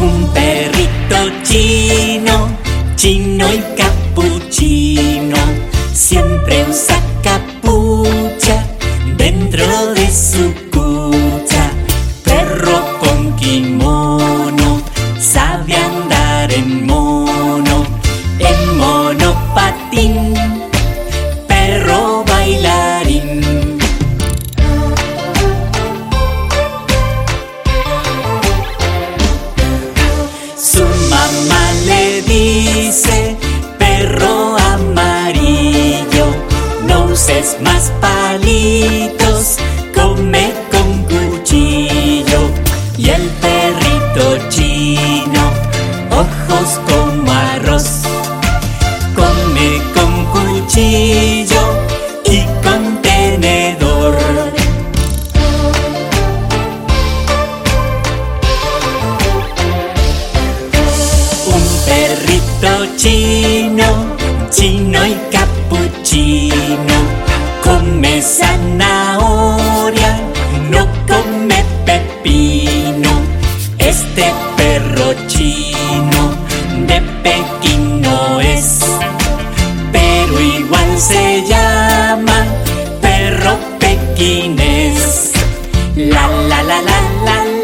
Un perrito chino, chino y capuchino, siempre usa capucha dentro de su cucha. Perro con kimono, sabe andar en mono, dice, perro amarillo, no uses más palitos, come con cuchillo. Y el perrito chino, ojos como arroz, chino, chino y capuchino, come zanahoria, no come pepino. Este perro chino de Pekín no es, pero igual se llama perro pequinés. La la la la la la